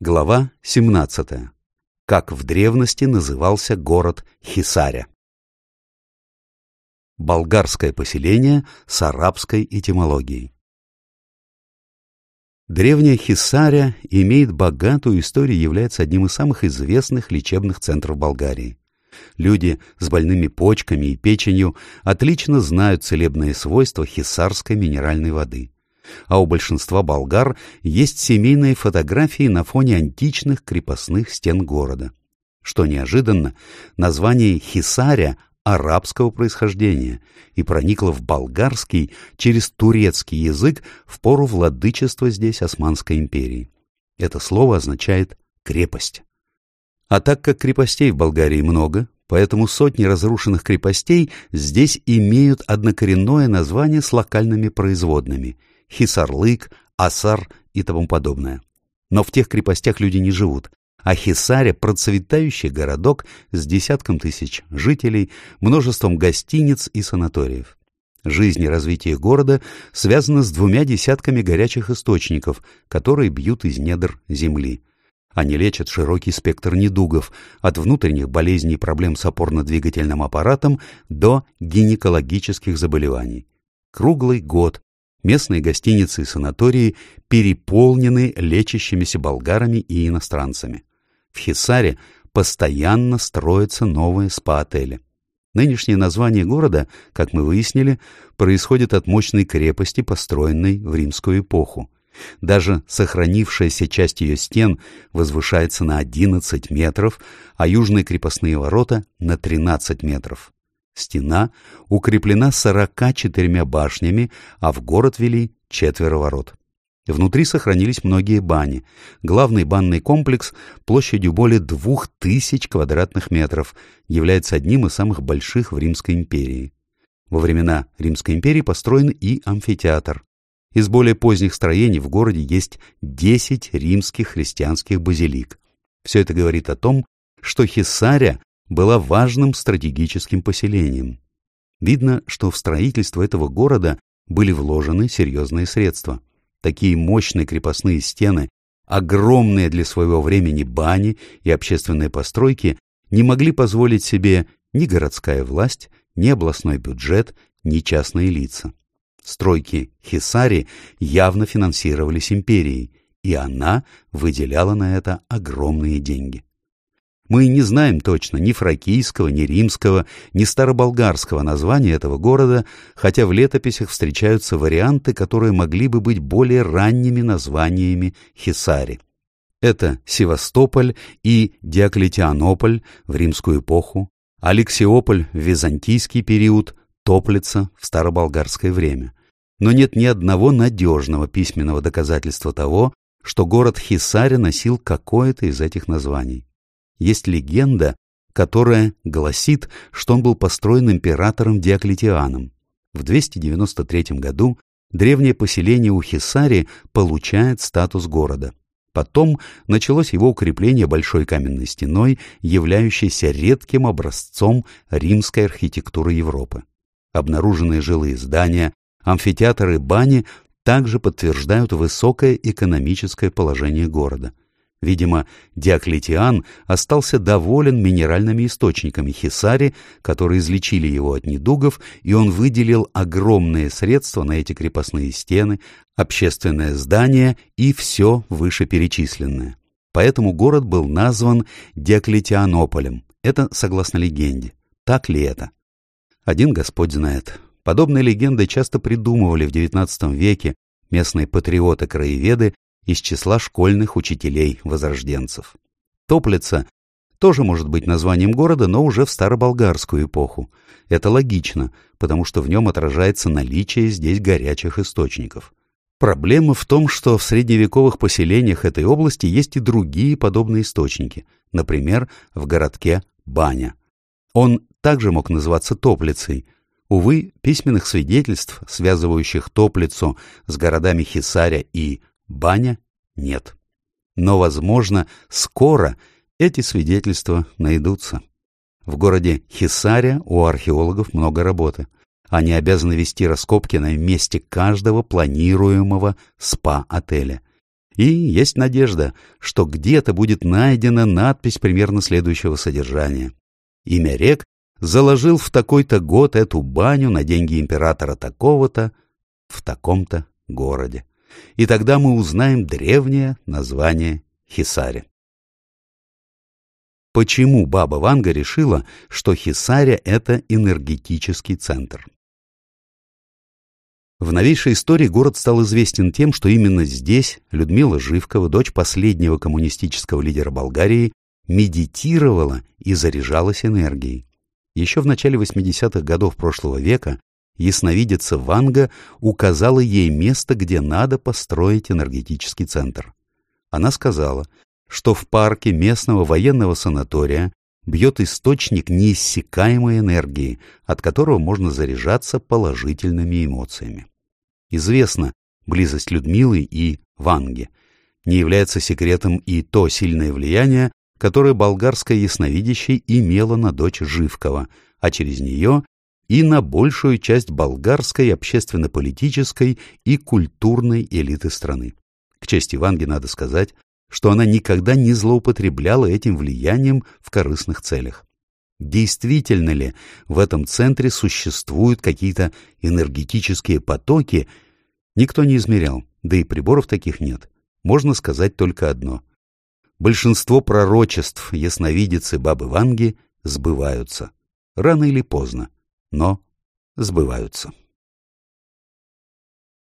Глава 17. Как в древности назывался город Хисаря. Болгарское поселение с арабской этимологией. Древняя Хисаря имеет богатую историю и является одним из самых известных лечебных центров Болгарии. Люди с больными почками и печенью отлично знают целебные свойства хисарской минеральной воды а у большинства болгар есть семейные фотографии на фоне античных крепостных стен города. Что неожиданно, название Хисаря арабского происхождения и проникло в болгарский через турецкий язык в пору владычества здесь Османской империи. Это слово означает «крепость». А так как крепостей в Болгарии много, поэтому сотни разрушенных крепостей здесь имеют однокоренное название с локальными производными – Хисарлык, Асар и тому подобное. Но в тех крепостях люди не живут, а Хисаря – процветающий городок с десятком тысяч жителей, множеством гостиниц и санаториев. Жизнь и развитие города связаны с двумя десятками горячих источников, которые бьют из недр земли. Они лечат широкий спектр недугов, от внутренних болезней и проблем с опорно-двигательным аппаратом до гинекологических заболеваний. Круглый год местные гостиницы и санатории переполнены лечащимися болгарами и иностранцами. В Хисаре постоянно строятся новые спа-отели. Нынешнее название города, как мы выяснили, происходит от мощной крепости, построенной в римскую эпоху. Даже сохранившаяся часть ее стен возвышается на 11 метров, а южные крепостные ворота — на 13 метров. Стена укреплена сорока четырьмя башнями, а в город вели четверо ворот. Внутри сохранились многие бани. Главный банный комплекс площадью более двух тысяч квадратных метров является одним из самых больших в Римской империи. Во времена Римской империи построен и амфитеатр. Из более поздних строений в городе есть 10 римских христианских базилик. Все это говорит о том, что Хисаря была важным стратегическим поселением. Видно, что в строительство этого города были вложены серьезные средства. Такие мощные крепостные стены, огромные для своего времени бани и общественные постройки не могли позволить себе ни городская власть, ни областной бюджет, ни частные лица. Стройки Хисари явно финансировались империей, и она выделяла на это огромные деньги. Мы не знаем точно ни фракийского, ни римского, ни староболгарского названия этого города, хотя в летописях встречаются варианты, которые могли бы быть более ранними названиями Хисари. Это Севастополь и Диоклетианополь в римскую эпоху, Алексиополь в византийский период, Топлица в староболгарское время. Но нет ни одного надежного письменного доказательства того, что город Хисари носил какое-то из этих названий. Есть легенда, которая гласит, что он был построен императором Диоклетианом. В 293 году древнее поселение у Хисари получает статус города. Потом началось его укрепление большой каменной стеной, являющейся редким образцом римской архитектуры Европы. Обнаруженные жилые здания, амфитеатры и бани также подтверждают высокое экономическое положение города – Видимо, Диоклетиан остался доволен минеральными источниками Хисари, которые излечили его от недугов, и он выделил огромные средства на эти крепостные стены, общественное здание и все вышеперечисленное. Поэтому город был назван Диоклетианополем. Это согласно легенде. Так ли это? Один Господь знает. Подобные легенды часто придумывали в XIX веке местные патриоты-краеведы из числа школьных учителей-возрожденцев. Топлица тоже может быть названием города, но уже в староболгарскую эпоху. Это логично, потому что в нем отражается наличие здесь горячих источников. Проблема в том, что в средневековых поселениях этой области есть и другие подобные источники, например, в городке Баня. Он также мог называться Топлицей. Увы, письменных свидетельств, связывающих Топлицу с городами Хисаря и Баня нет. Но, возможно, скоро эти свидетельства найдутся. В городе Хисаря у археологов много работы. Они обязаны вести раскопки на месте каждого планируемого спа-отеля. И есть надежда, что где-то будет найдена надпись примерно следующего содержания. Имя рек заложил в такой-то год эту баню на деньги императора такого-то в таком-то городе. И тогда мы узнаем древнее название Хисари. Почему баба Ванга решила, что Хисаря — это энергетический центр? В новейшей истории город стал известен тем, что именно здесь Людмила Живкова, дочь последнего коммунистического лидера Болгарии, медитировала и заряжалась энергией. Еще в начале 80-х годов прошлого века ясновидица Ванга указала ей место, где надо построить энергетический центр. Она сказала, что в парке местного военного санатория бьет источник неиссякаемой энергии, от которого можно заряжаться положительными эмоциями. Известно, близость Людмилы и Ванги. Не является секретом и то сильное влияние, которое болгарское ясновидящее имело на дочь Живкова, а через нее и на большую часть болгарской общественно-политической и культурной элиты страны. К чести Ванги надо сказать, что она никогда не злоупотребляла этим влиянием в корыстных целях. Действительно ли в этом центре существуют какие-то энергетические потоки, никто не измерял, да и приборов таких нет. Можно сказать только одно. Большинство пророчеств ясновидицы Бабы Ванги сбываются. Рано или поздно, но сбываются.